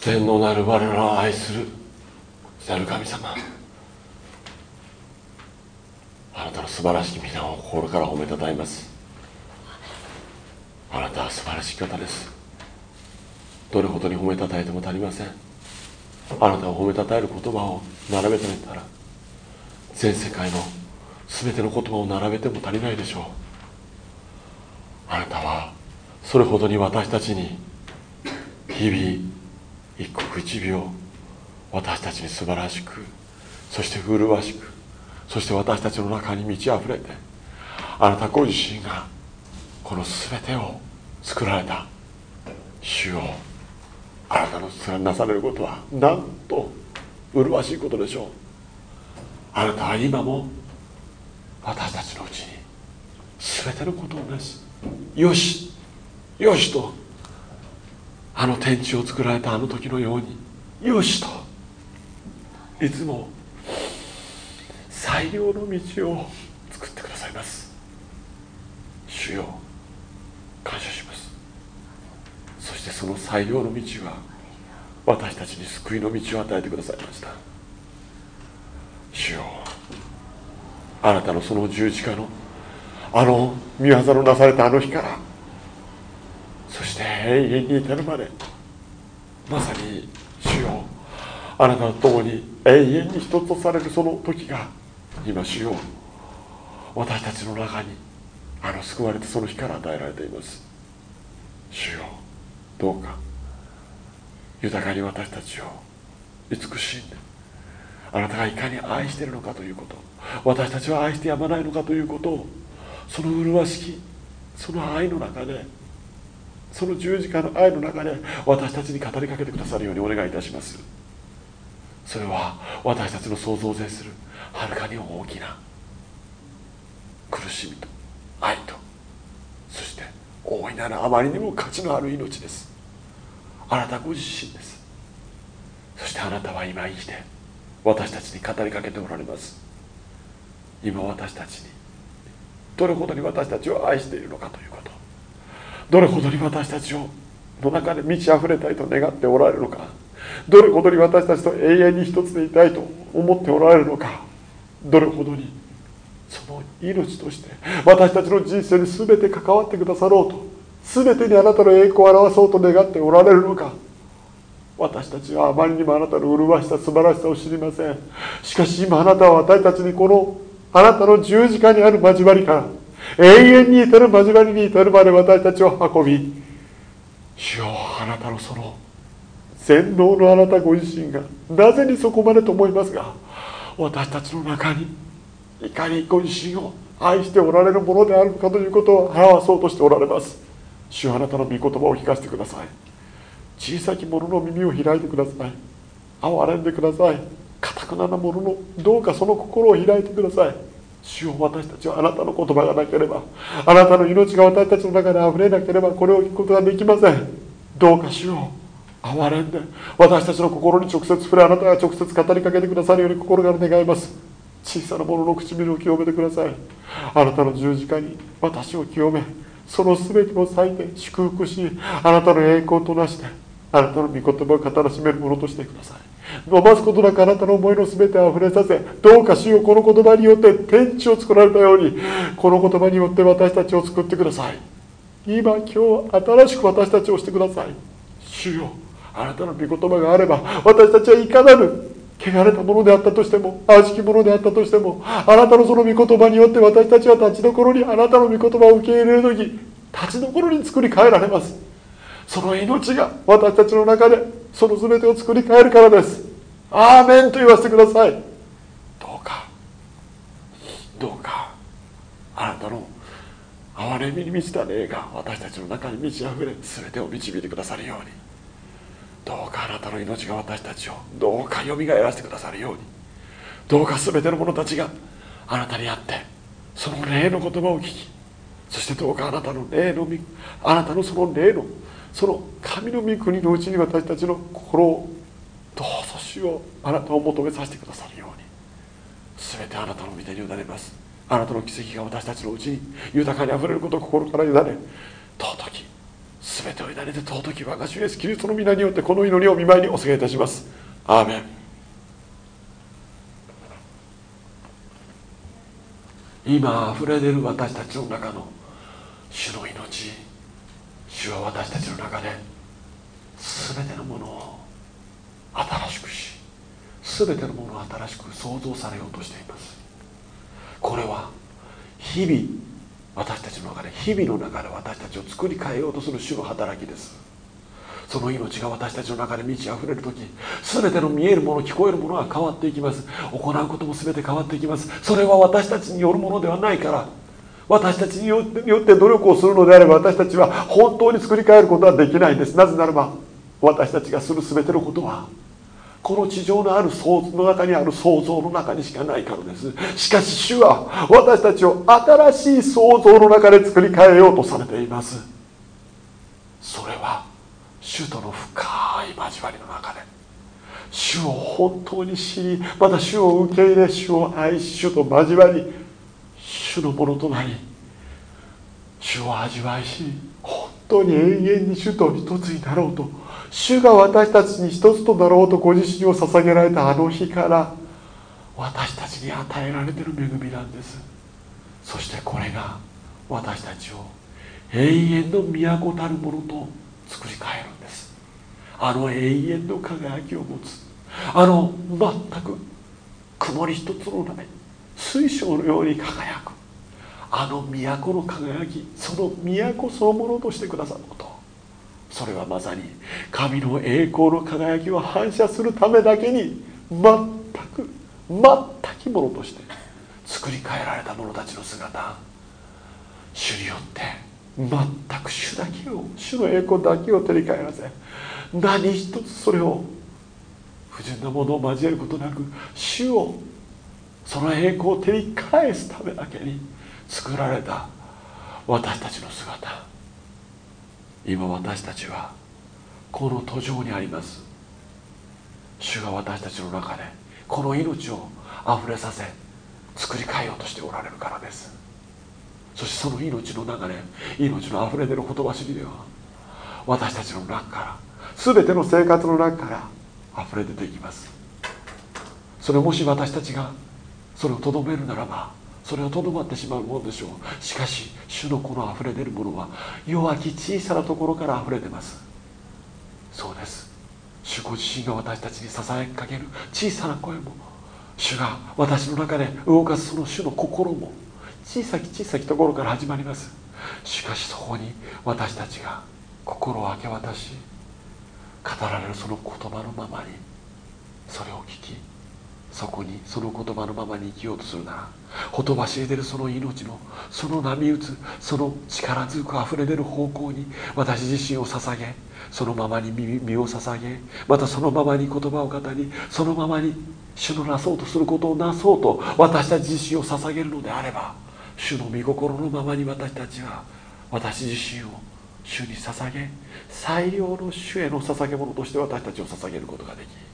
天皇なる我らを愛するなる神様。あなたの素晴らしき皆を心から褒めたたえます。あなたは素晴らしき方です。どれほどに褒めたたえても足りません。あなたを褒めたたえる言葉を並べてみたら全世界の全ての言葉を並べても足りないでしょう。あなたはそれほどに私たちに日々一刻一秒私たちに素晴らしくそして麗しくそして私たちの中に満ち溢れてあなたご自身がこの全てを作られた主をあなたのなされることはなんと麗しいことでしょう。あなたは今も私たちのうちに全てのことをなしよしよしとあの天地を作られたあの時のように。よしと。いつも。最良の道を作ってくださいます。主よ。感謝します。そしてその最良の道は私たちに救いの道を与えてくださいました。主よ。あなたのその十字架のあの御業のなされたあの日からそして永遠に至るまでまさに主よあなたと共に永遠に一つとされるその時が今主よ私たちの中にあの救われてその日から与えられています。主よどうか豊かに私たちを慈しんであなたがいかに愛しているのかということ私たちは愛してやまないのかということをその麗しきその愛の中でその十字架の愛の中で私たちに語りかけてくださるようにお願いいたします。それは私たちの想像を絶するはるかに大きな苦しみと愛とそして大いなるあまりにも価値のある命です。あなたご自身です。そしてあなたは今生きて私たちに語りかけておられます。今私たちにどれほどに私たちを愛しているのかということ。どれほどに私たちをの中で満ち溢れたいと願っておられるのか。どれほどに私たちと永遠に一つでいたいと思っておられるのか。どれほどにその命として私たちの人生に全て関わってくださろうと全てにあなたの栄光を表そうと願っておられるのか。私たちはあまりにもあなたの麗しさ素晴らしさを知りません。しかし今あなたは私たちにこのあなたの十字架にある交わりから永遠に至る交わりに至るまで私たちを運び主よあなたのその全能のあなたご自身がなぜにそこまでと思いますが私たちの中にいかにご自身を愛しておられるものであるかということを表そうとしておられます。主あなたの御言葉を聞かせてください。小さき者の耳を開いてください。憐れんでください。かたくななもののどうかその心を開いてください。主を私たちはあなたの言葉がなければあなたの命が私たちの中で溢れなければこれを聞くことができません。どうか主を憐れんで私たちの心に直接触れあなたが直接語りかけてくださるように心から願います。小さなものの唇を清めてください。あなたの十字架に私を清めその全てを割いて祝福しあなたの栄光となしてあなたの御言葉を語らしめるものとしてください。伸ばすことなくあなたの思いの全てを溢れさせどうか主よこの言葉によって天地を作られたようにこの言葉によって私たちを作ってください。今今日新しく私たちをしてください。主よあなたの御言葉があれば私たちはいかなる汚れたものであったとしても悪しきものであったとしてもあなたのその御言葉によって私たちは立ちどころにあなたの御言葉を受け入れる時立ちどころに作り変えられます。その命が私たちの中でその全てを作り変えるからです。アーメンと言わせてください。どうか。どうか。あなたの憐れみに満ちた霊が私たちの中に満ち溢れ全てを導いてくださるように。どうかあなたの命が私たちをどうかよみがえらせてくださるように。どうか全ての者たちがあなたにあってその霊の言葉を聞きそしてどうかあなたの霊のあなたのその霊のその神の御国のうちに私たちの心をどうぞ主をあなたを求めさせてくださるように。全てあなたの御手に委ねます。あなたの奇跡が私たちのうちに豊かにあふれることを心から委ね尊き全てを委ねて尊き我が主イエスキリストの皆によってこの祈りを見舞いにお告げいたします。アーメン。今あふれ出る私たちの中の主の命主は私たちの中で全てのものを新しくし全てのものを新しく創造されようとしています。これは日々私たちの中で日々の中で私たちを作り変えようとする主の働きです。その命が私たちの中で満ち溢れる時全ての見えるもの聞こえるものが変わっていきます。行うことも全て変わっていきます。それは私たちによるものではないから私たちによって努力をするのであれば私たちは本当に作り変えることはできないんです。なぜならば私たちがする全てのことはこの地上のある想の中にある想像の中にしかないからです。しかし主は私たちを新しい想像の中で作り変えようとされています。それは主との深い交わりの中で。主を本当に知りまた主を受け入れ主を愛し主と交わり主のものとなり主を味わいし本当に永遠に主と一つになろうと主が私たちに一つとなろうとご自身を捧げられたあの日から私たちに与えられている恵みなんです。そしてこれが私たちを永遠の都たるものと作り変えるんです。あの永遠の輝きを持つ。あの全く曇り一つのない水晶のように輝く。あの都の輝きその都そのものとしてくださること。それはまさに神の栄光の輝きを反射するためだけに全く全きものとして作り変えられた者たちの姿主によって全く主だけを主の栄光だけを照り返らせ何一つそれを不純なものを交えることなく主をその栄光を照り返すためだけに作られた私たちの姿。今私たちはこの途上にあります。主が私たちの中でこの命をあふれさせ作り変えようとしておられるからです。そしてその命の流れ命のあふれ出る言葉尻では私たちの中から全ての生活の中から溢れ出ていきます。それもし私たちがそれをとどめるならばそれはとどまってしまうものでしょう。しかし主のこの溢れ出るものは弱き小さなところから溢れ出ます。そうです。主ご自身が私たちに支えかける小さな声も主が私の中で動かすその主の心も小さき小さきところから始まります。しかしそこに私たちが心を明け渡し語られるその言葉のままにそれを聞きそこにその言葉のままに生きようとするならほとばしり出るその命のその波打つその力強くあふれ出る方向に私自身を捧げそのままに身を捧げまたそのままに言葉を語りそのままに主のなそうとすることをなそうと私たち自身を捧げるのであれば主の御心のままに私たちは私自身を主に捧げ最良の主への捧げ物として私たちを捧げることができ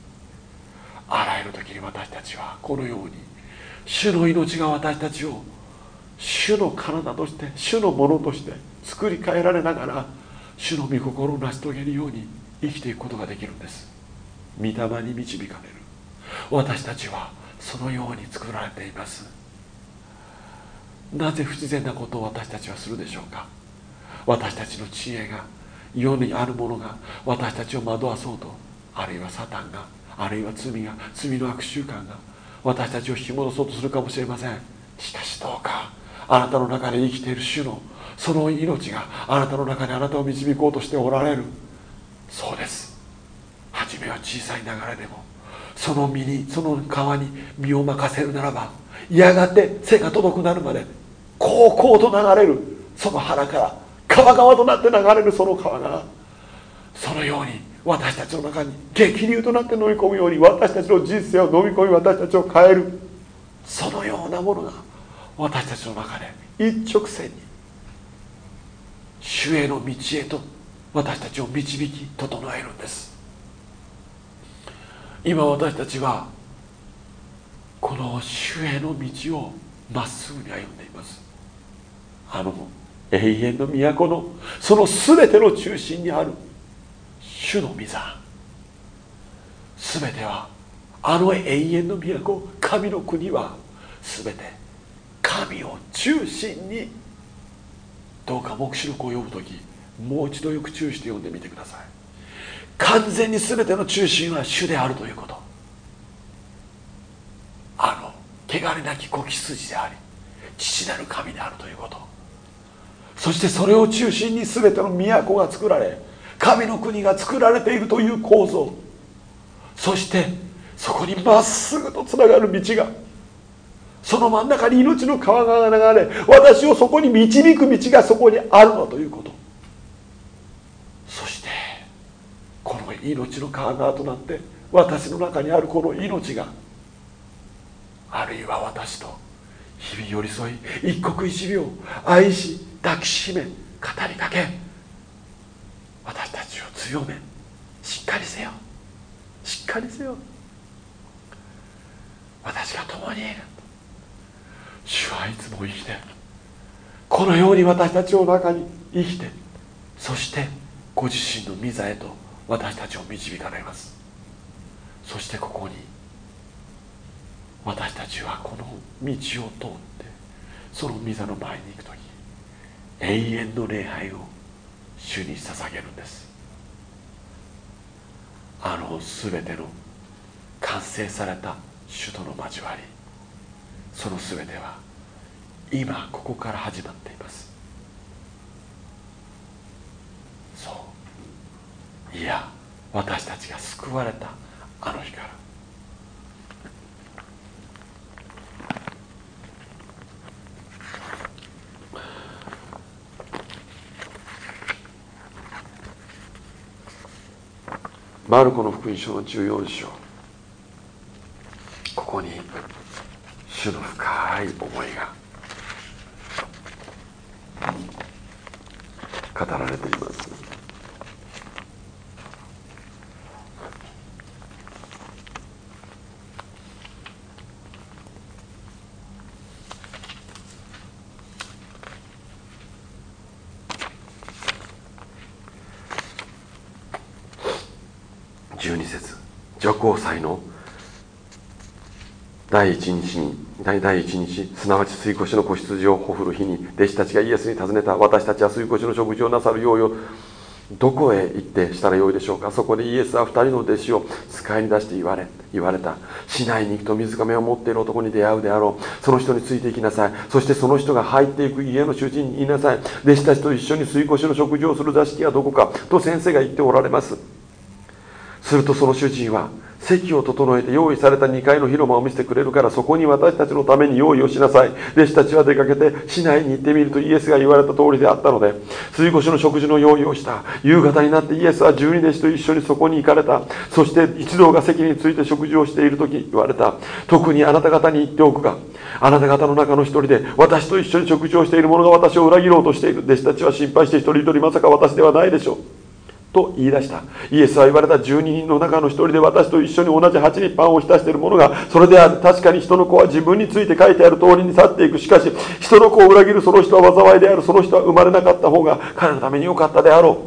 あらゆる時に私たちはこのように主の命が私たちを主の体として主のものとして作り変えられながら主の御心を成し遂げるように生きていくことができるんです。御霊に導かれる。私たちはそのように作られています。なぜ不自然なことを私たちはするでしょうか？私たちの知恵が世にあるものが私たちを惑わそうとあるいはサタンがあるいは罪が罪の悪習慣が私たちを引き戻そうとするかもしれません。しかしどうかあなたの中で生きている主のその命があなたの中であなたを導こうとしておられる。そうです。初めは小さい流れでもその身にその川に身を任せるならばやがて背が届くなるまでこうこうと流れるその腹から川川となって流れるその川がそのように私たちの中に激流となって飲み込むように私たちの人生を飲み込み私たちを変える。そのようなものが私たちの中で一直線に主への道へと私たちを導き整えるんです。今私たちはこの主への道をまっすぐに歩んでいます。あの永遠の都のその全ての中心にある主の御座。全てはあの永遠の都神の国は全て神を中心にどうか黙示録を読む時もう一度よく注意して読んでみてください。完全に全ての中心は主であるということ。あの汚れなき子羊であり父なる神であるということ。そしてそれを中心に全ての都が作られ神の国が作られているという構造。そしてそこにまっすぐとつながる道が。その真ん中に命の川が流れ私をそこに導く道がそこにあるのということ。そしてこの命の川側となって私の中にあるこの命があるいは私と日々寄り添い一刻一秒愛し抱きしめ語りかけ私たちを強めしっかりせよ。しっかりせよ。私が共にいる。主はいつも生きてこのように私たちの中に生きてそしてご自身の御座へと私たちを導かれます。そしてここに私たちはこの道を通ってその御座の前に行く時永遠の礼拝を主に捧げるんです。あの全ての完成された主との交わり。その全ては今ここから始まっています。そう。いや私たちが救われたあの日からマルコの福音書の14章。ここに主の深い思いが。語られています。5歳の第一日に第一日すなわち水越の子羊をほふる日に弟子たちがイエスに尋ねた。私たちは水越の食事をなさるようよ。どこへ行ってしたらよいでしょうか？そこでイエスは2人の弟子を使いに出して言われ言われた。市内に行くと水亀を持っている男に出会うであろう。その人についていきなさい。そしてその人が入っていく家の主人に言いなさい。弟子たちと一緒に水越の食事をする座敷はどこかと先生が言っておられます。するとその主人は席を整えて用意された2階の広間を見せてくれるからそこに私たちのために用意をしなさい。弟子たちは出かけて市内に行ってみるとイエスが言われた通りであったので水越しの食事の用意をした。夕方になってイエスは十二弟子と一緒にそこに行かれた。そして一同が席について食事をしている時言われた。特にあなた方に言っておくがあなた方の中の一人で私と一緒に食事をしている者が私を裏切ろうとしている。弟子たちは心配して一人一人まさか私ではないでしょう。と言い出した。イエスは言われた12人の中の一人で私と一緒に同じ鉢にパンを浸している者がそれである。確かに人の子は自分について書いてある通りに去っていく。しかし人の子を裏切るその人は災いである。その人は生まれなかった方が彼のために良かったであろ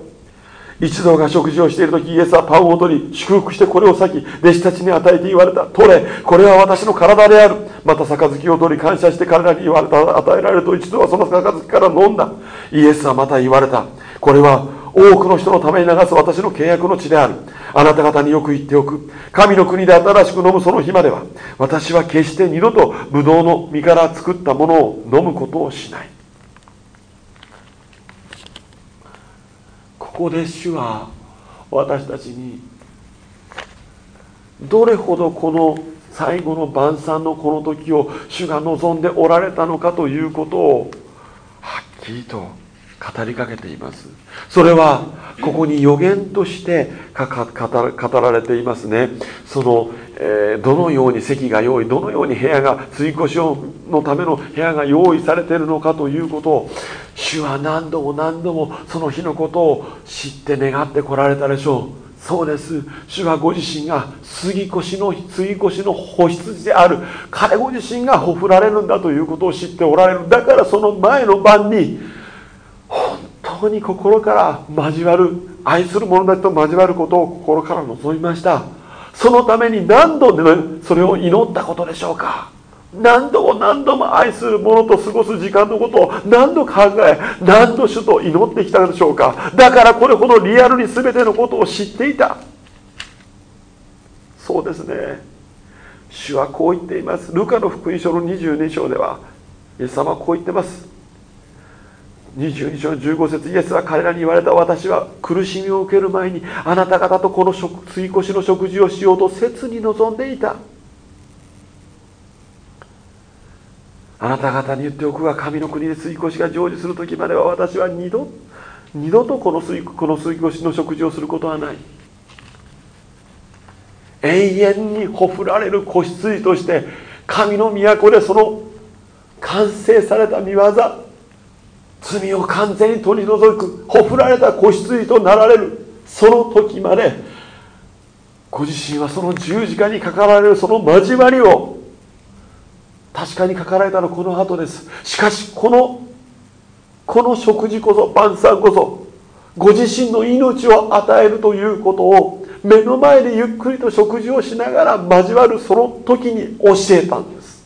う。一同が食事をしている時イエスはパンを取り祝福してこれを裂き弟子たちに与えて言われた。取れこれは私の体である。また杯を取り感謝して彼らに言われた。与えられると一同はその杯から飲んだ。イエスはまた言われた。これは多くの人のために流す私の契約の地である。あなた方によく言っておく。神の国で新しく飲むその日までは私は決して二度とブドウの実から作ったものを飲むことをしない。ここで主は私たちにどれほどこの最後の晩餐のこの時を主が望んでおられたのかということをはっきりと語りかけています。それはここに予言として語られていますね。その、えー、どのように席が用意どのように部屋が追越しのための部屋が用意されているのかということを主は何度も何度もその日のことを知って願ってこられたでしょう。そうです。主はご自身が杉越の杉越の子羊である。彼ご自身がほふられるんだということを知っておられる。だからその前の晩に当に心から交わる愛する者たちと交わることを心から望みました。そのために何度でそれを祈ったことでしょうか。何度も何度も愛する者と過ごす時間のことを何度考え何度主と祈ってきたのでしょうか。だからこれほどリアルに全てのことを知っていた。そうですね。主はこう言っています。ルカの福音書の22章ではイエス様はこう言ってます。22章15節イエスは彼らに言われた私は苦しみを受ける前にあなた方とこの追い越しの食事をしようと切に望んでいた。あなた方に言っておくが神の国で吸い越しが成就する時までは私は二度二度とこの吸いこの吸い越しの食事をすることはない。永遠にほふられる子羊として神の都でその完成された見業罪を完全に取り除くほふられた子羊となられる。その時までご自身はその十字架にかかられるその交わりを確かに書かられたのこの後です。しかしこのこの食事こそ晩餐こそご自身の命を与えるということを目の前でゆっくりと食事をしながら交わるその時に教えたんです。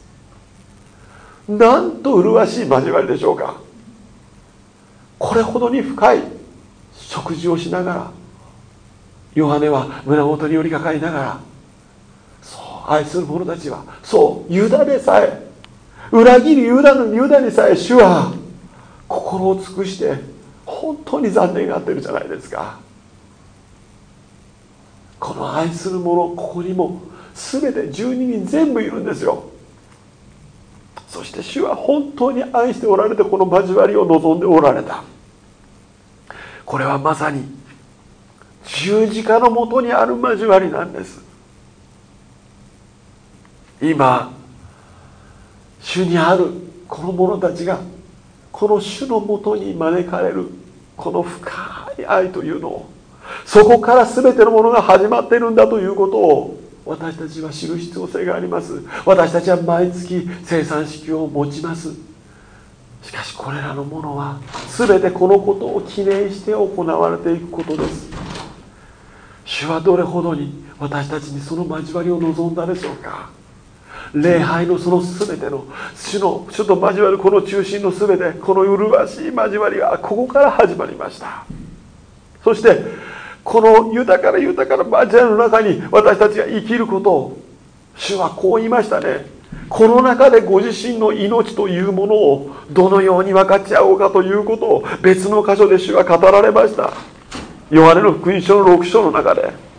なんと麗しい交わりでしょうか。これほどに深い食事をしながらヨハネは胸元に寄りかかりながらそう愛する者たちはそうユダでさえ裏切りユダのユダにさえ主は心を尽くして本当に残念がってるじゃないですか。この愛する者ここにも全て12人全部いるんですよ。そして主は本当に愛しておられてこの交わりを望んでおられた。これはまさに十字架のもとにある交わりなんです。今主にあるこの者たちがこの主のもとに招かれるこの深い愛というのをそこから全てのものが始まっているんだということを私たちは知る必要性があります。私たちは毎月生産式を持ちます。しかしこれらのものは全てこのことを記念して行われていくことです。主はどれほどに私たちにその交わりを望んだでしょうか。礼拝のその全ての主の主と交わるこの中心の全てこの麗しい交わりはここから始まりました。そしてこの豊かな豊かな交わりの中に私たちが生きることを主はこう言いましたね。この中でご自身の命というものをどのように分かち合おうかということを別の箇所で主は語られました。ヨハネの福音書の6章の中で。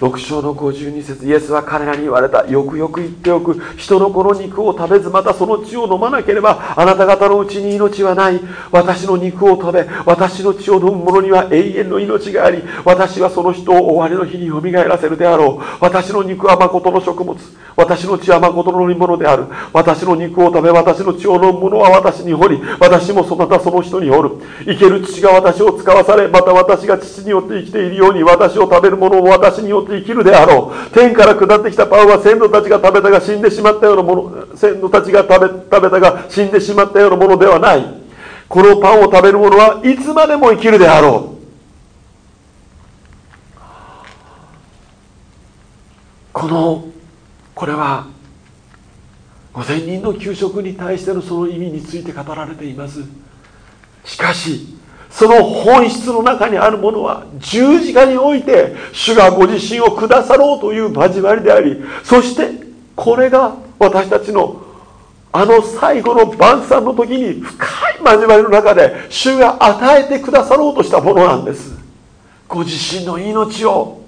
6章の52節イエスは彼らに言われた。よくよく言っておく。人の子の肉を食べずまたその血を飲まなければあなた方のうちに命はない。私の肉を食べ私の血を飲む者には永遠の命があり私はその人を終わりの日によみがえらせるであろう。私の肉は誠の食物私の血は誠の飲み物である。私の肉を食べ私の血を飲む者は私に掘り私もそなたその人に掘る。生ける父が私を使わされまた私が父によって生きているように私を食べる者も私によって生きるであろう。天から下ってきたパンは先祖たちが食べたが死んでしまったようなもの先祖たちが食べ食べたが死んでしまったようなものではない。このパンを食べる者はいつまでも生きるであろう。このこれは5000人の給食に対してのその意味について語られています。しかしその本質の中にあるものは十字架において主がご自身をくださろうという交わりでありそしてこれが私たちのあの最後の晩餐の時に深い交わりの中で主が与えてくださろうとしたものなんです。ご自身の命を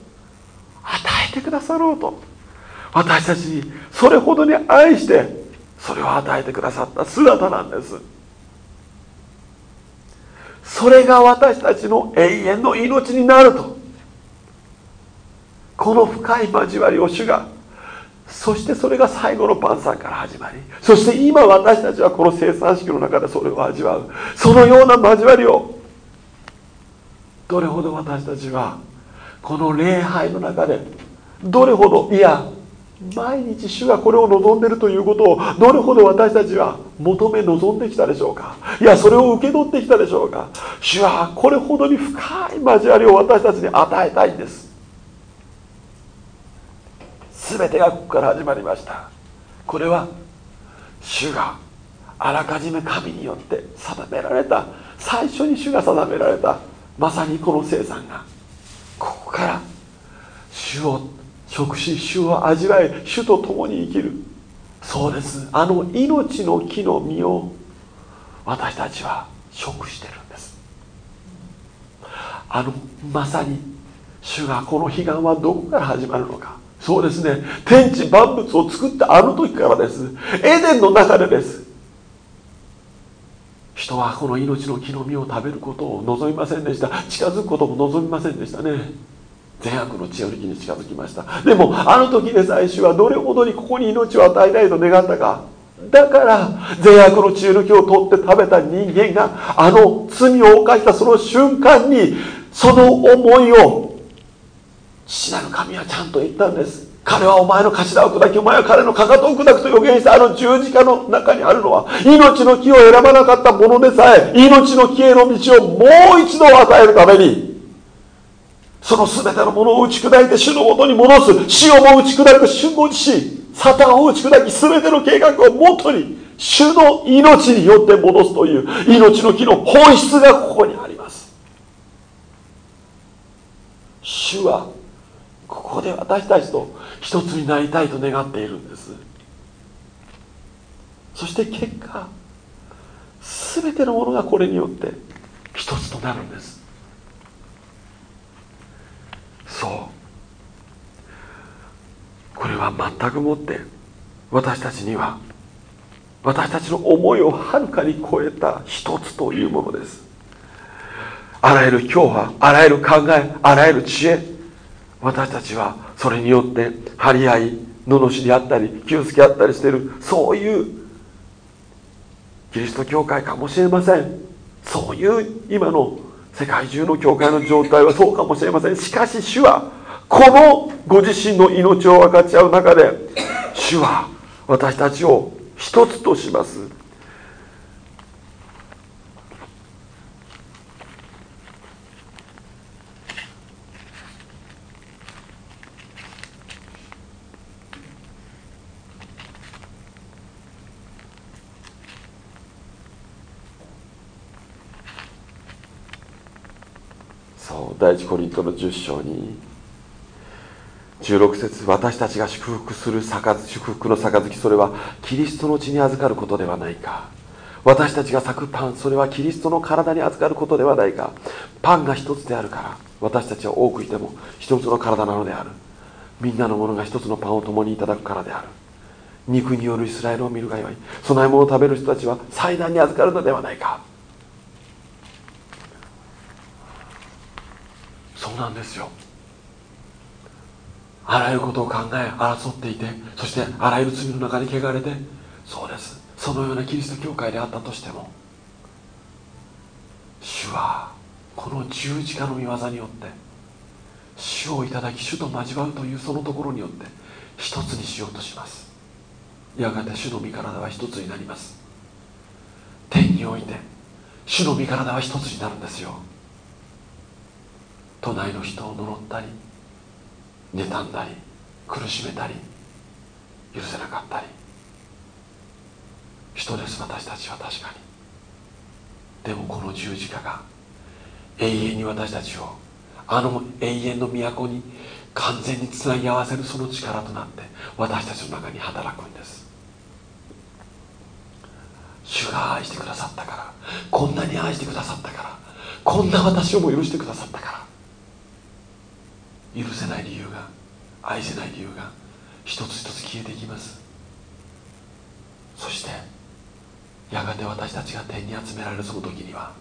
与えてくださろうと。私たちにそれほどに愛してそれを与えてくださった姿なんです。それが私たちの永遠の命になると。この深い交わりを主がそしてそれが最後の晩餐から始まりそして今私たちはこの生産式の中でそれを味わう。そのような交わりをどれほど私たちはこの礼拝の中でどれほどいや毎日主がこれを望んでいるということをどれほど私たちは求め望んできたでしょうか？いやそれを受け取ってきたでしょうか？主はこれほどに深い交わりを私たちに与えたいんです。全てがここから始まりました。これは主があらかじめ神によって定められた。最初に主が定められた。まさにこの生産が。ここから主を食し主を味わい主と共に生きる。そうです。あの命の木の実を私たちは食してるんです。あのまさに主がこの彼岸はどこから始まるのか。そうですね。天地万物を作ったあの時からです。エデンの中でです。人はこの命の木の実を食べることを望みませんでした。近づくことも望みませんでしたね。善悪の知恵の木に近づきました。でもあの時で最初はどれほどにここに命を与えたいと願ったか。だから善悪の知恵の木を取って食べた人間があの罪を犯したその瞬間にその思いを父なる神はちゃんと言ったんです。彼はお前の頭を砕きお前は彼のかかとを砕くと予言したあの十字架の中にあるのは命の木を選ばなかった者でさえ命の木への道をもう一度与えるために。その全てのものを打ち砕いて主のもとに戻す。死をも打ち砕く主ご自身サタンを打ち砕き全ての計画を元に主の命によって戻すという。命の木の本質がここにあります。主はここで私たちと一つになりたいと願っているんです。そして結果全てのものがこれによって一つとなるんです。そう。これは全くもって私たちには私たちの思いをはるかに超えた一つというものです。あらゆる教派あらゆる考えあらゆる知恵。私たちはそれによって張り合い罵りあったり気をつけあったりしているそういうキリスト教会かもしれません。そういう今の世界中の教会の状態はそうかもしれません。しかし主はこのご自身の命を分かち合う中で主は私たちを一つとします。そう第一コリントの10章に16節私たちが祝福する祝福の杯それはキリストの血に預かることではないか。私たちが裂くパンそれはキリストの体に預かることではないか。パンが一つであるから私たちは多くいても一つの体なのである。みんなの者が一つのパンを共にいただくからである。肉によるイスラエルを見るがよい。供え物を食べる人たちは祭壇に預かるのではないかそうなんですよ。あらゆることを考え争っていてそしてあらゆる罪の中に汚れてそうです。そのようなキリスト教会であったとしても主はこの十字架の御業によって主をいただき主と交わるというそのところによって一つにしようとします。やがて主の身体は一つになります。天において主の身体は一つになるんですよ。隣の人を呪ったり妬んだり苦しめたり許せなかったり。人です私たちは確かに。でもこの十字架が永遠に私たちをあの永遠の都に完全につなぎ合わせるその力となって私たちの中に働くんです。主が愛してくださったからこんなに愛してくださったからこんな私をも許してくださったから。許せない理由が愛せない理由が一つ一つ消えていきます。そしてやがて私たちが天に集められるその時には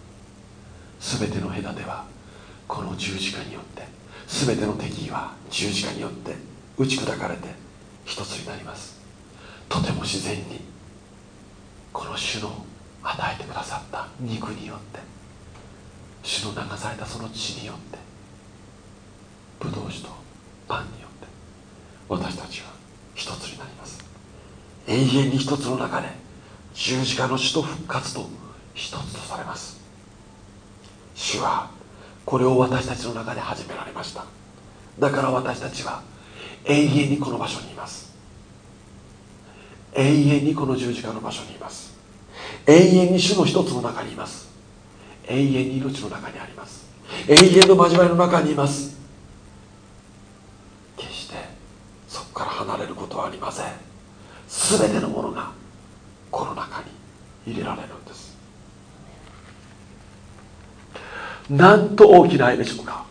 全ての隔てはこの十字架によって全ての敵意は十字架によって打ち砕かれて一つになります。とても自然にこの主の与えてくださった肉によって主の流されたその血によってブドウ酒とパンによって私たちは一つになります。永遠に一つの中で十字架の死と復活と一つとされます。主はこれを私たちの中で始められました。だから私たちは永遠にこの場所にいます。永遠にこの十字架の場所にいます。永遠に主の一つの中にいます。永遠に命の中にあります。永遠の交わりの中にいます決してそこから離れることはありません。全てのものがこの中に入れられるんです。なんと大きな愛でしょうか。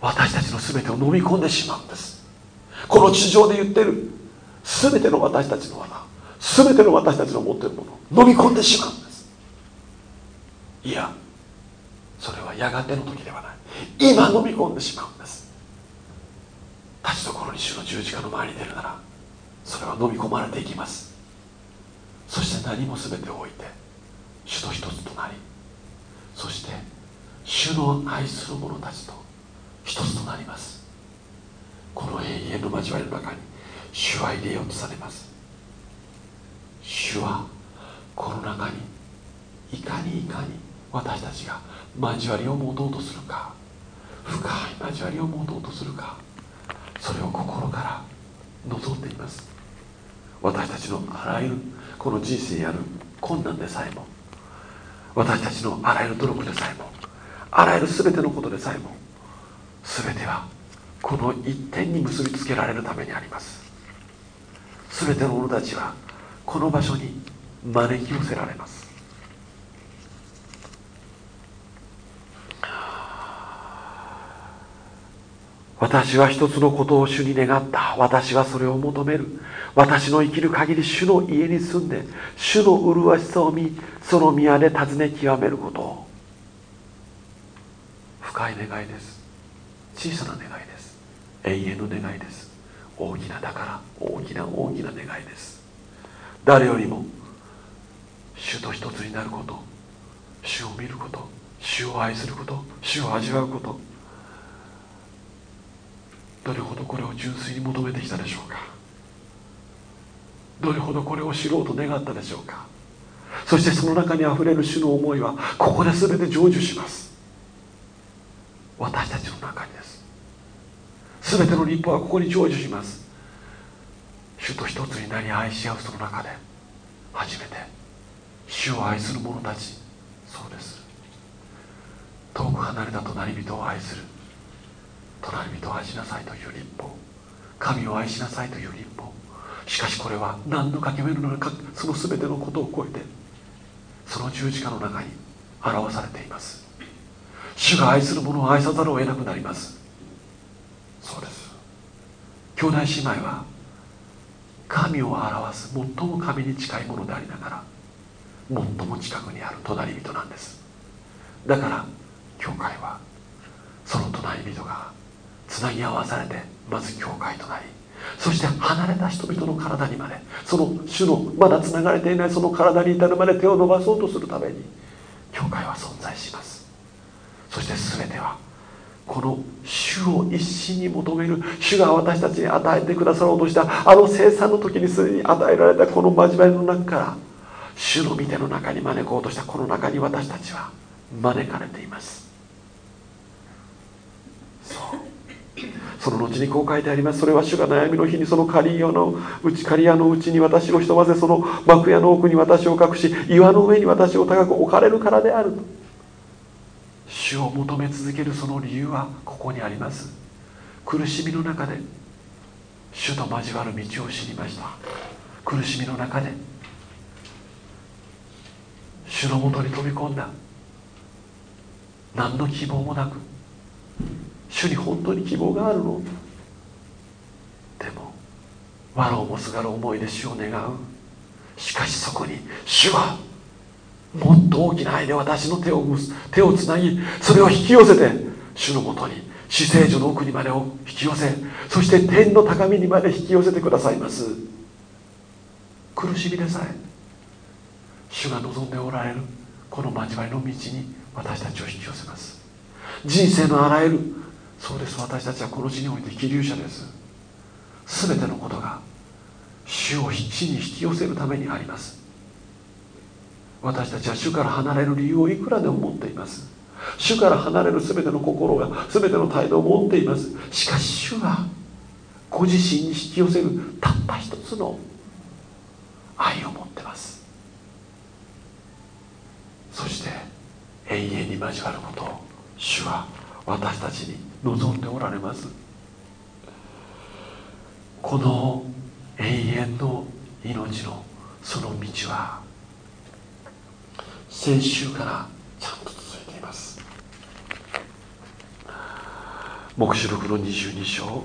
私たちの全てを飲み込んでしまうんです。この地上で言ってる。全ての私たちの技全ての私たちの持ってるもの。を飲み込んでしまうんです。いやそれはやがての時ではない。今飲み込んでしまうんです。立ちどころに主の十字架の前に出るならそれは飲み込まれていきます。そして何も全てを置いて主と一つとなりそして主の愛する者たちと一つとなります。この永遠の交わりの中に主は入れようとされます。主はこの中にいかにいかに私たちが交わりを持とうとするか深い交わりを持とうとするかそれを心から望んでいます。私たちのあらゆるこの人生にある困難でさえも私たちのあらゆる努力でさえもあらゆる全てのことでさえも全てはこの一点に結びつけられるためにあります。全ての者たちはこの場所に招き寄せられます。私は一つのことを主に願った。私はそれを求める。私の生きる限り主の家に住んで主の麗しさを見その宮で尋ね極めること。深い願いです。小さな願いです。永遠の願いです。大きなだから大きな大きな願いです。誰よりも主と一つになること主を見ること主を愛すること主を味わうこと。どれほどこれを純粋に求めてきたでしょうか？どれほどこれを知ろうと願ったでしょうか？そしてその中にあふれる主の思いはここで全て成就します。私たちの中にです。全ての立法はここに成就します。主と一つになり愛し合うその中で初めて主を愛する者たち。そうです。遠く離れた隣人を愛する。隣人を愛しなさいという立法。神を愛しなさいという立法。しかしこれは何の掛け目の中その全てのことを超えてその十字架の中に表されています。主が愛する者を愛さざるを得なくなります。そうです。兄弟姉妹は神を表す最も神に近いものでありながら最も近くにある隣人なんです。だから教会はその隣人がつなぎ合わされてまず教会となりそして離れた人々の体にまでその種のまだつながれていないその体に至るまで手を伸ばそうとするために教会は存在します。そして全てはこの主を一心に求める主が私たちに与えてくださろうとしたあの生産の時にすでに与えられたこの交わりの中から主の御手の中に招こうとしたこの中に私たちは招かれています。そう。その後にこう書いてあります。それは主が悩みの日にその刈屋のうち刈屋のうちに私をひとまぜその幕屋の奥に私を隠し岩の上に私を高く置かれるからである主を求め続けるその理由はここにあります。苦しみの中で主と交わる道を知りました。苦しみの中で主のもとに飛び込んだ。何の希望もなく主に本当に希望があるの？でも藁をもすがる思いで主を願う。しかしそこに主はもっと大きな愛で私の手を手をつなぎそれを引き寄せて主のもとに死聖所の奥にまでを引き寄せそして天の高みにまで引き寄せてくださいます。苦しみでさえ主が望んでおられるこの交わりの道に私たちを引き寄せます。人生のあらゆるそうです。私たちはこの地において気流者です。全てのことが主を死に引き寄せるためにあります。私たちは主から離れる理由をいくらでも持っています。主から離れる全ての心が全ての態度を持っています。しかし主はご自身に引き寄せるたった一つの愛を持ってます。そして永遠に交わることを主は私たちに望んでおられます。この永遠の命のその道は先週からちゃんと続いています。黙示録の22章。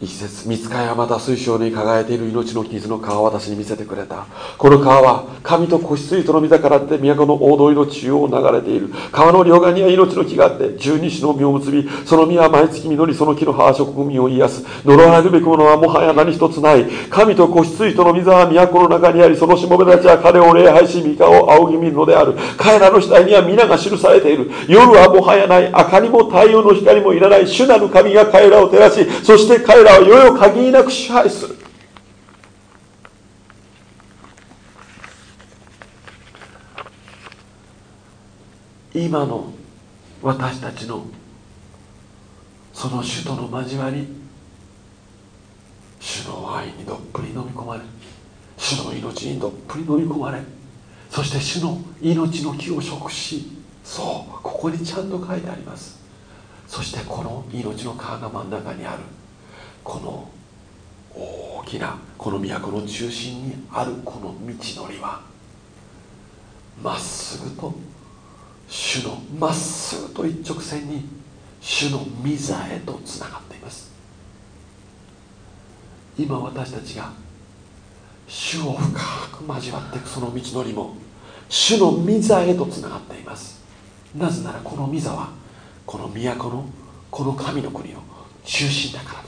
一節見つかいはまた水晶に輝いている命の傷の川を私に見せてくれた。この川は神と子羊との御からって都の大通りの中央を流れている。川の両側には命の木があって十二支の実を結びその実は毎月実りその木の葉は植民を癒す。呪われるべきものはもはや何一つない。神と子羊との御座は都の中にありそのしもべたちは彼を礼拝し御顔を仰ぎ見るのである。彼らの死体には皆が記されている。夜はもはやない。明かりも太陽の光もいらない。主なる神が彼らを照らしそして彼ららを世々限りなく支配する。今の私たちのその主との交わり主の愛にどっぷり飲み込まれ主の命にどっぷり飲み込まれそして主の命の木を食しそうここにちゃんと書いてあります。そしてこの命の川が真ん中にある。この大きなこの都の中心にあるこの道のりはまっすぐと主のまっすぐと一直線に主の御座へとつながっています。今私たちが主を深く交わっていくその道のりも主の御座へとつながっています。なぜならこの御座はこの都のこの神の国の中心だからです。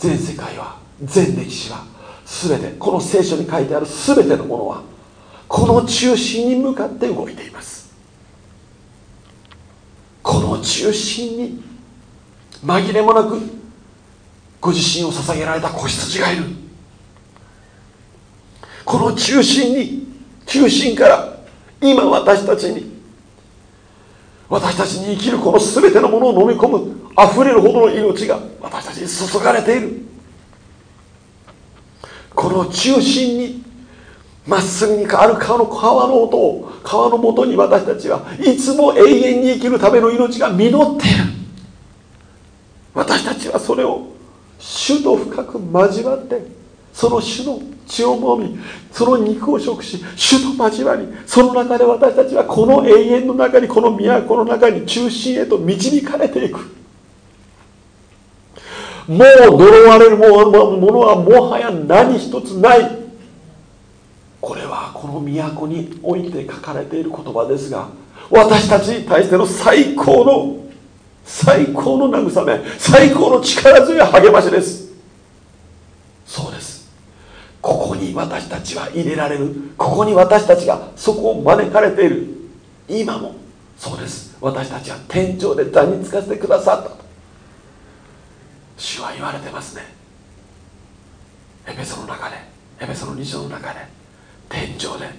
全世界は全歴史は全てこの聖書に書いてある全てのものはこの中心に向かって動いています。この中心に紛れもなくご自身を捧げられた子羊がいる。この中心に中心から今私たちに私たちに生きるこの全てのものを飲み込む溢れるほどの命が私たちに注がれている。この中心にまっすぐにある川の川の音を川のもとに私たちはいつも永遠に生きるための命が実っている。私たちはそれを主と深く交わってその主の血をもみその肉を食し主と交わりその中で私たちはこの永遠の中にこの都の中に中心へと導かれていく。もう呪われるものはもはや何一つない。これはこの都において書かれている言葉ですが私たちに対しての最高の最高の慰め最高の力強い励ましですそうですここに私たちは入れられる。ここに私たちがそこを招かれている。今もそうです。私たちは天井で座につかせてくださった。と主は言われてますね。エペソの中でエペソの2章の中で天井で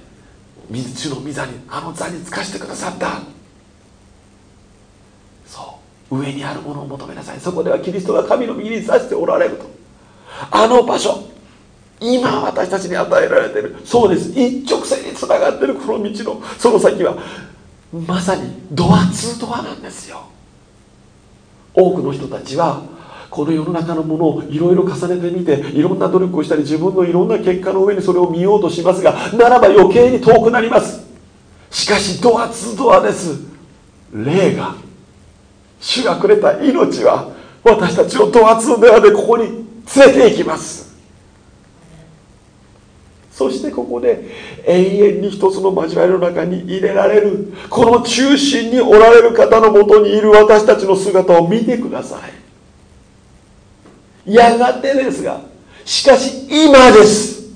主の御座にあの座につかしてくださった。そう。上にあるものを求めなさい。そこではキリストが神の右に指しておられると。あの場所。今私たちに与えられてる。そうです。一直線につながってるこの道の。その先はまさにドアツードアなんですよ。多くの人たちはこの世の中のものをいろいろ重ねてみていろんな努力をしたり自分のいろんな結果の上にそれを見ようとしますがならば余計に遠くなります。しかしドアツードアです。霊が主がくれた命は私たちをドアツードアでここに連れて行きます。そしてここで永遠に一つの交わりの中に入れられるこの中心におられる方のもとにいる私たちの姿を見てください。やがてですがしかし今です。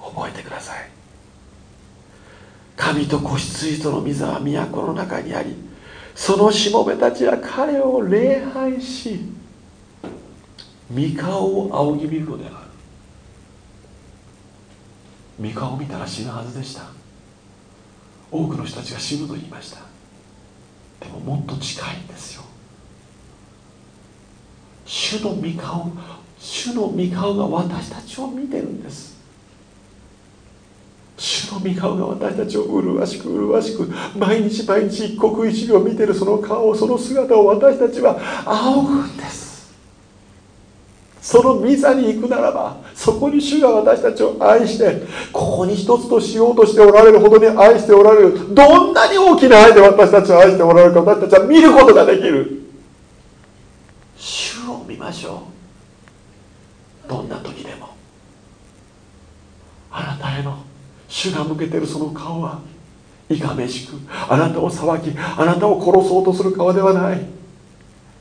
覚えてください。神と子羊との水は都の中にありそのしもべたちは彼を礼拝し御顔を仰ぎ見るのである。御顔を見たら死ぬはずでした。多くの人たちが死ぬと言いました。でももっと近いんですよ。主の御顔主の御顔が私たちを見てるんです。主の御顔が私たちを麗しく麗しく毎日毎日一刻一秒見てるその顔その姿を私たちは仰ぐんです。その御座に行くならばそこに主が私たちを愛してここに一つとしようとしておられるほどに愛しておられるどんなに大きな愛で私たちを愛しておられるか私たちは見ることができる。主を見ましょう。どんな時でも。あなたへの主が向けてるその顔はいかめしくあなたを裁きあなたを殺そうとする顔ではない。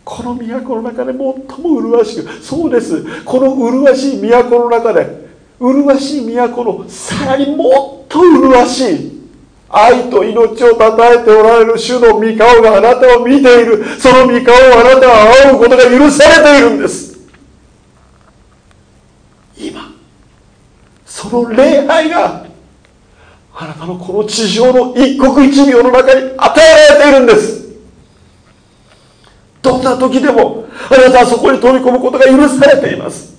この都の中で最も麗しくそうです。この麗しい都の中で麗しい都のさらにもっと麗しい愛と命をたたえておられる主の御顔があなたを見ている。その御顔をあなたは仰ぐことが許されているんです。今その礼拝があなたのこの地上の一刻一秒の中に与えられているんです。どんな時でもあなたはそこに飛び込むことが許されています。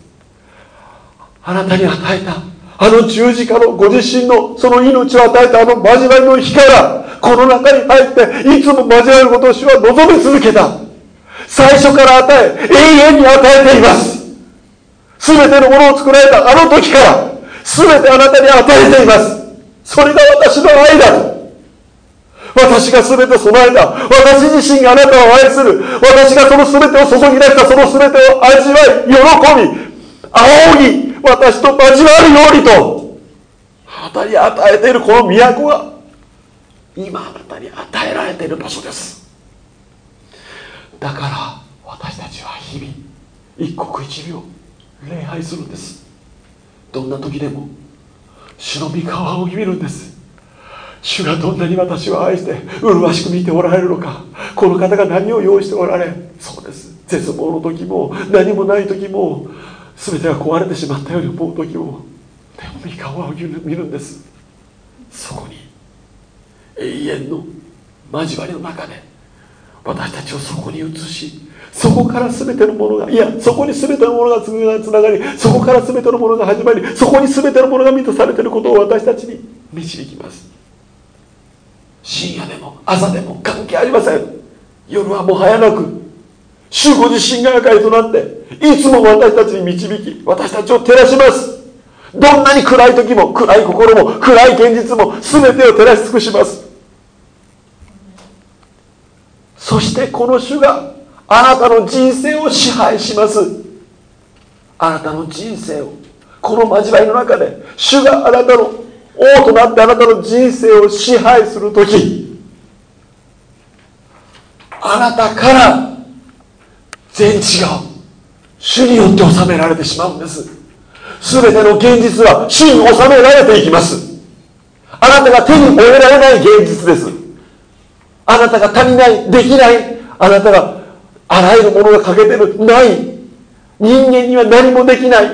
あなたに与えたあの十字架のご自身のその命を与えたあの交わりの日からこの中に入っていつも交わることを主は望み続けた。最初から与え永遠に与えています。全てのものを作られたあの時から全てあなたに与えています。それが私の愛だ私が全て備えた。私自身があなたを愛する。私がその全てを注ぎ出したその全てを味わい喜び仰ぎ私と交わるようにと。あなたに与えているこの都が今あなたに与えられている場所です。だから私たちは日々一刻一秒礼拝するんです。どんな時でも主の御顔を仰ぎ見るんです。主がどんなに私を愛して麗しく見ておられるのかこの方が何を用意しておられそうです。絶望の時も何もない時も全てが壊れてしまったように思う時もでも三顔を見るんです。そこに永遠の交わりの中で私たちをそこに移しそこから全てのものがいやそこに全てのものがつながりそこから全てのものが始まりそこに全てのものが満たされていることを私たちに導きます。深夜でも朝でも関係ありません。夜はもう早なく主ご自身が明かりとなっていつも私たちに導き私たちを照らします。どんなに暗い時も暗い心も暗い現実も全てを照らし尽くします。そしてこの主があなたの人生を支配します。あなたの人生をこの交わりの中で主があなたの王となってあなたの人生を支配する時あなたから全地が主によって治められてしまうんです。全ての現実は主に収められていきます。あなたが手に負えられない現実です。あなたが足りないできないあなたがあらゆるものが欠けてるない。人間には何もできない。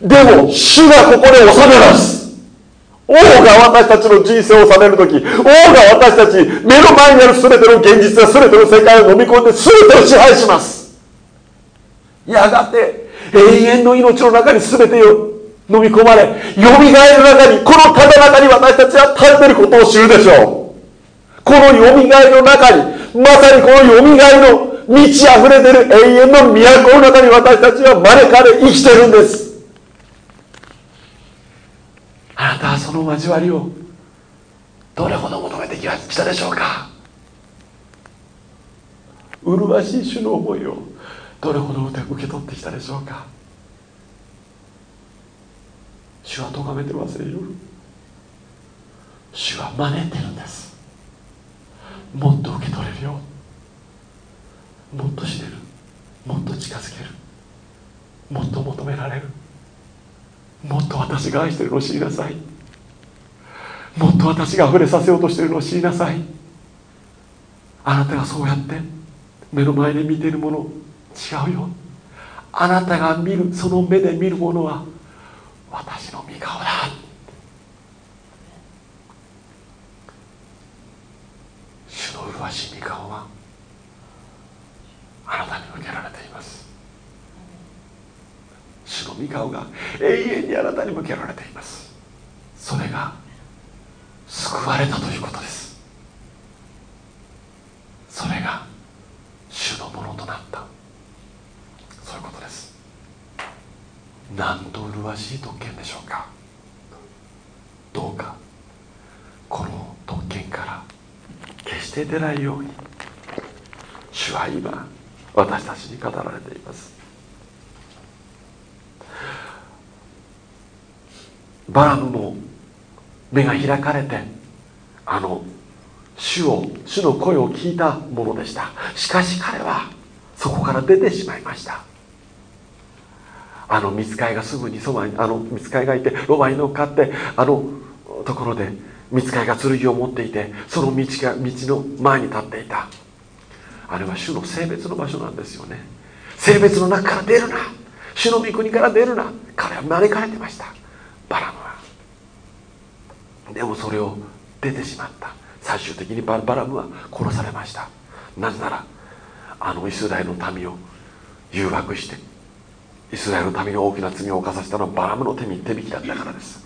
でも主がここで収めます。王が私たちの人生を治める時王が私たち目の前にある全ての現実や全ての世界を飲み込んで全てを支配します。やがて永遠の命の中に全てを飲み込まれよみがえる中にこのただ中に私たちは立ってることを知るでしょう。このよみがえりの中にまさにこのよみがえりの満ち溢れてる永遠の都の中に私たちは招かれ生きてるんです。あなたはその交わりをどれほど求めてきたでしょうか？麗しい主の思いをどれほど受け取ってきたでしょうか？主は咎めてませんよ。主は招いてるんです。もっと受け取れるよ。もっと知れる。もっと近づける。もっと求められる。もっと私が愛してるのを知りなさい。もっと私が溢れさせようとしてるのを知りなさい。あなたがそうやって目の前で見ているもの違うよ。あなたが見るその目で見るものは私の御顔だ。主の麗しい御顔はあなたに向けられて主の御顔が永遠にあなたに向けられています。それが救われたということです。それが主のものとなった。そういうことです。なんと麗しい特権でしょうか。どうかこの特権から決して出ないように主は今私たちに語られています。バラムも目が開かれてあの主を主の声を聞いたものでした。しかし彼はそこから出てしまいました。あの見つかいがすぐにそばにあの見つかいがいてロバに乗っかってあのところで見つかいが剣を持っていてその道が道の前に立っていた。あれは主の性別の場所なんですよね。性別の中から出るな。主の御国から出るな。彼は招かれてました。バラムは。でもそれを出てしまった。最終的にバラムは殺されました。なぜならあのイスラエルの民を誘惑してイスラエルの民に大きな罪を犯させたのはバラムの手手引きだったからです。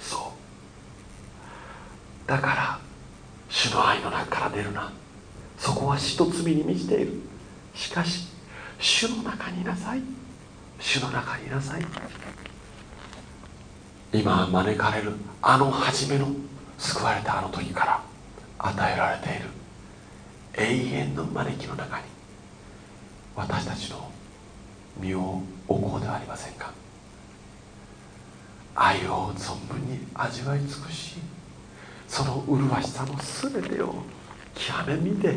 そう。だから主の愛の中から出るな。そこは死と罪に満ちている。しかし主の中にいなさい。主の中にいなさい。今招かれるあの初めの救われたあの時から与えられている永遠の招きの中に私たちの身を置こうではありませんか？愛を存分に味わい尽くしその麗しさの全てを極め見て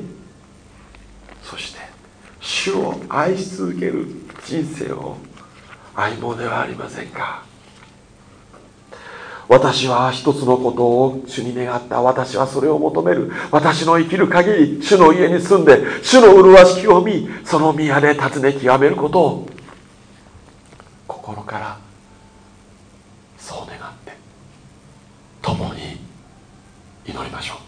そして主を愛し続ける人生を愛もではありませんか？私は一つのことを主に願った。私はそれを求める。私の生きる限り主の家に住んで主の麗しきを見その宮で尋ね極めることを心からそう願って共に祈りましょう。